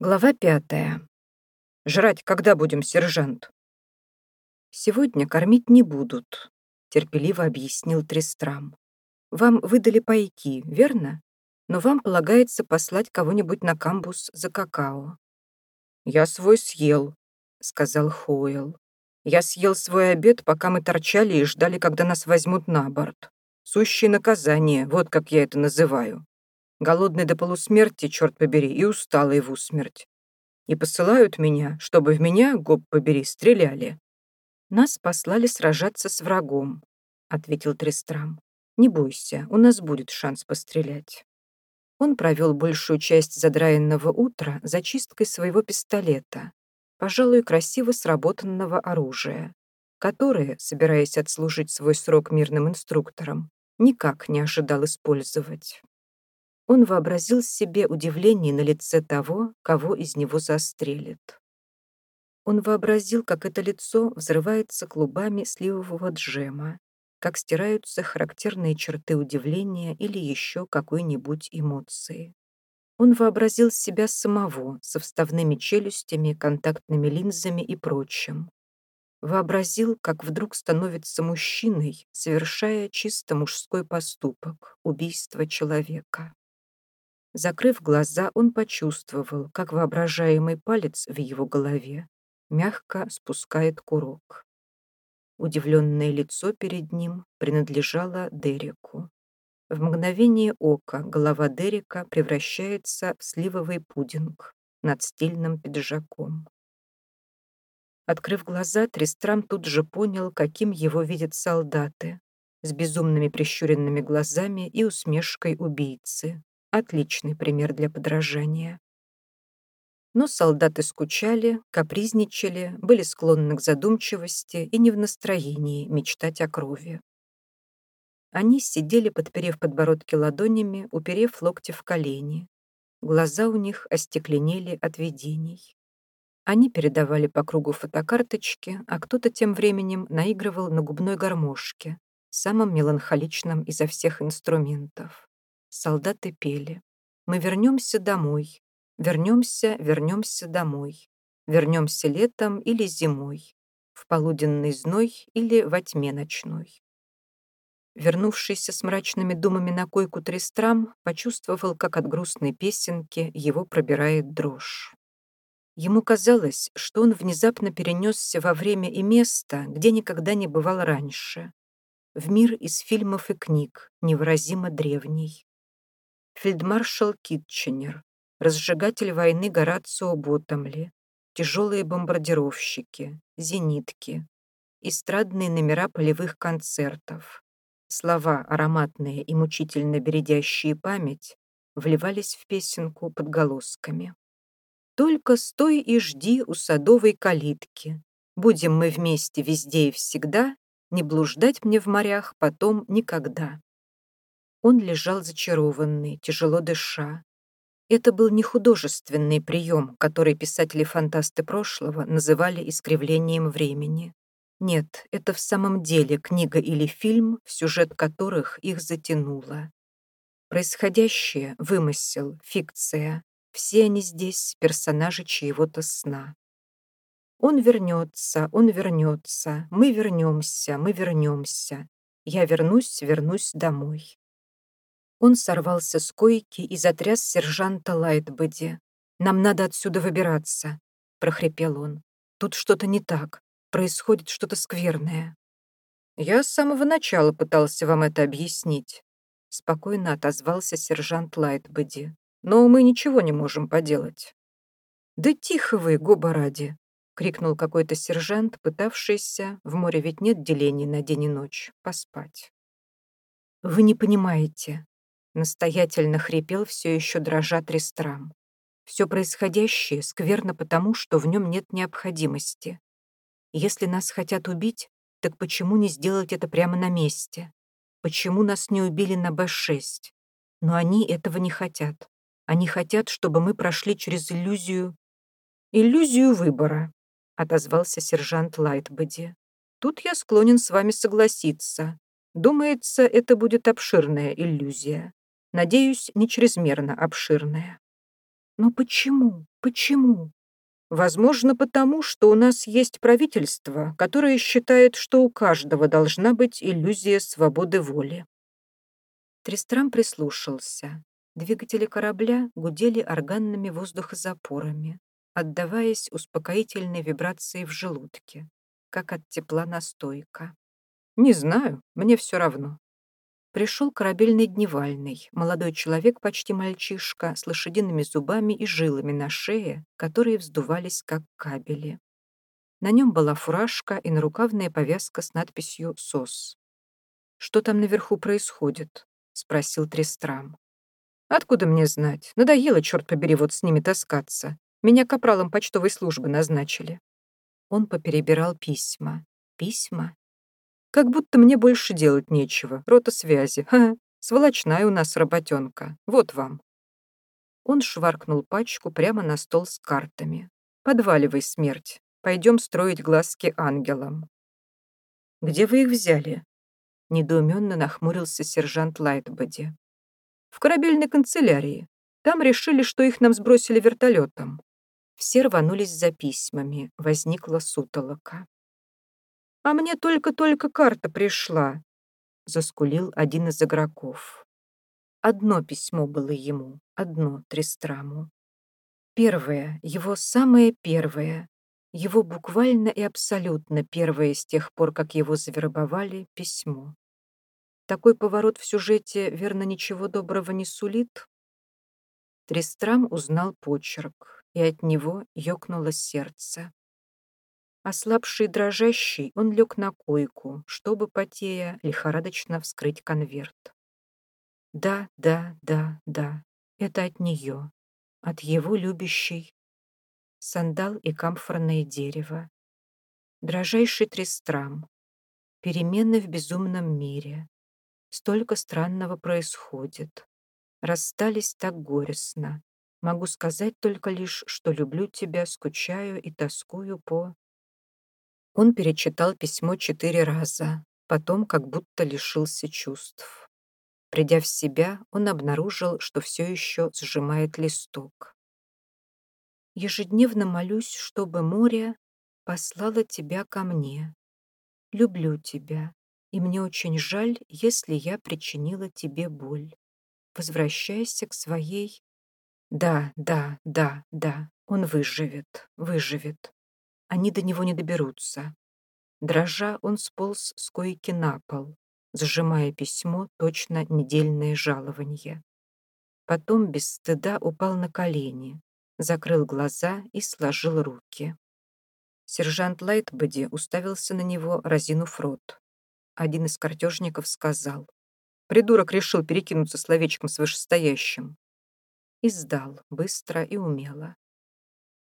Глава пятая. «Жрать когда будем, сержант?» «Сегодня кормить не будут», — терпеливо объяснил Трестрам. «Вам выдали пайки, верно? Но вам полагается послать кого-нибудь на камбус за какао». «Я свой съел», — сказал Хойл. «Я съел свой обед, пока мы торчали и ждали, когда нас возьмут на борт. Сущее наказание, вот как я это называю голодный до полусмерти, черт побери, и усталый в усмерть. И посылают меня, чтобы в меня, гоп побери, стреляли. Нас послали сражаться с врагом, ответил Трестрам. Не бойся, у нас будет шанс пострелять. Он провел большую часть задраенного утра за чисткой своего пистолета, пожалуй, красиво сработанного оружия, которое, собираясь отслужить свой срок мирным инструктором, никак не ожидал использовать. Он вообразил себе удивление на лице того, кого из него застрелит. Он вообразил, как это лицо взрывается клубами сливового джема, как стираются характерные черты удивления или еще какой-нибудь эмоции. Он вообразил себя самого со вставными челюстями, контактными линзами и прочим. Вообразил, как вдруг становится мужчиной, совершая чисто мужской поступок — убийство человека. Закрыв глаза, он почувствовал, как воображаемый палец в его голове мягко спускает курок. Удивленное лицо перед ним принадлежало Дереку. В мгновение ока голова Дерека превращается в сливовый пудинг над стильным пиджаком. Открыв глаза, Тристрам тут же понял, каким его видят солдаты, с безумными прищуренными глазами и усмешкой убийцы, Отличный пример для подражания. Но солдаты скучали, капризничали, были склонны к задумчивости и не в настроении мечтать о крови. Они сидели, подперев подбородки ладонями, уперев локти в колени. Глаза у них остекленели от видений. Они передавали по кругу фотокарточки, а кто-то тем временем наигрывал на губной гармошке, самым меланхоличным изо всех инструментов. Солдаты пели. «Мы вернемся домой. Вернемся, вернемся домой. Вернемся летом или зимой. В полуденный зной или во тьме ночной». Вернувшийся с мрачными думами на койку Трестрам почувствовал, как от грустной песенки его пробирает дрожь. Ему казалось, что он внезапно перенесся во время и место, где никогда не бывал раньше, в мир из фильмов и книг, невыразимо древний фельдмаршал Китченер, разжигатель войны Горацио Ботомли, тяжелые бомбардировщики, зенитки, эстрадные номера полевых концертов. Слова, ароматные и мучительно бередящие память, вливались в песенку подголосками. «Только стой и жди у садовой калитки. Будем мы вместе везде и всегда, не блуждать мне в морях потом никогда». Он лежал зачарованный, тяжело дыша. Это был не художественный прием, который писатели-фантасты прошлого называли искривлением времени. Нет, это в самом деле книга или фильм, сюжет которых их затянуло. Происходящее — вымысел, фикция. Все они здесь — персонажи чьего-то сна. Он вернется, он вернется, мы вернемся, мы вернемся. Я вернусь, вернусь домой. Он сорвался с койки и затряс сержанта Лайтбоди. «Нам надо отсюда выбираться», — прохрипел он. «Тут что-то не так. Происходит что-то скверное». «Я с самого начала пытался вам это объяснить», — спокойно отозвался сержант Лайтбоди. «Но мы ничего не можем поделать». «Да тихо вы, губа ради!» — крикнул какой-то сержант, пытавшийся, в море ведь нет делений на день и ночь, поспать. «Вы не понимаете. Настоятельно хрипел все еще дрожа Трестрам. Все происходящее скверно потому, что в нем нет необходимости. Если нас хотят убить, так почему не сделать это прямо на месте? Почему нас не убили на Б-6? Но они этого не хотят. Они хотят, чтобы мы прошли через иллюзию... Иллюзию выбора, отозвался сержант Лайтбоди. Тут я склонен с вами согласиться. Думается, это будет обширная иллюзия. Надеюсь, не чрезмерно обширная. Но почему? Почему? Возможно, потому, что у нас есть правительство, которое считает, что у каждого должна быть иллюзия свободы воли. Тристрам прислушался. Двигатели корабля гудели органными воздухозапорами, отдаваясь успокоительной вибрации в желудке, как от тепла настойка. «Не знаю, мне все равно». Пришел корабельный дневальный, молодой человек, почти мальчишка, с лошадиными зубами и жилами на шее, которые вздувались, как кабели. На нем была фуражка и нарукавная повязка с надписью «СОС». «Что там наверху происходит?» — спросил Трестрам. «Откуда мне знать? Надоело, черт побери, вот с ними таскаться. Меня капралом почтовой службы назначили». Он поперебирал письма. Письма? Как будто мне больше делать нечего. Рота связи. Ха, сволочная у нас работенка. Вот вам. Он шваркнул пачку прямо на стол с картами. Подваливай, смерть. Пойдем строить глазки ангелам. Где вы их взяли? Недоуменно нахмурился сержант Лайтбоди. В корабельной канцелярии. Там решили, что их нам сбросили вертолетом. Все рванулись за письмами. Возникла сутолока. «А мне только-только карта пришла», — заскулил один из игроков. Одно письмо было ему, одно Тристраму. Первое, его самое первое, его буквально и абсолютно первое с тех пор, как его завербовали, письмо. Такой поворот в сюжете, верно, ничего доброго не сулит? Тристрам узнал почерк и от него ёкнуло сердце. Ослабший и дрожащий, он лег на койку, чтобы, потея, лихорадочно вскрыть конверт. Да, да, да, да, это от нее, от его любящей. Сандал и камфорное дерево. Дрожайший трестрам. Перемены в безумном мире. Столько странного происходит. Расстались так горестно. Могу сказать только лишь, что люблю тебя, скучаю и тоскую по...» Он перечитал письмо четыре раза, потом как будто лишился чувств. Придя в себя, он обнаружил, что все еще сжимает листок. «Ежедневно молюсь, чтобы море послало тебя ко мне. Люблю тебя, и мне очень жаль, если я причинила тебе боль. Возвращайся к своей да, да, да, да, он выживет, выживет. Они до него не доберутся. Дрожа, он сполз с койки на пол, сжимая письмо точно недельное жалование. Потом без стыда упал на колени, закрыл глаза и сложил руки. Сержант Лайтбоди уставился на него, разинув рот. Один из картежников сказал. «Придурок решил перекинуться словечком с вышестоящим и сдал быстро и умело.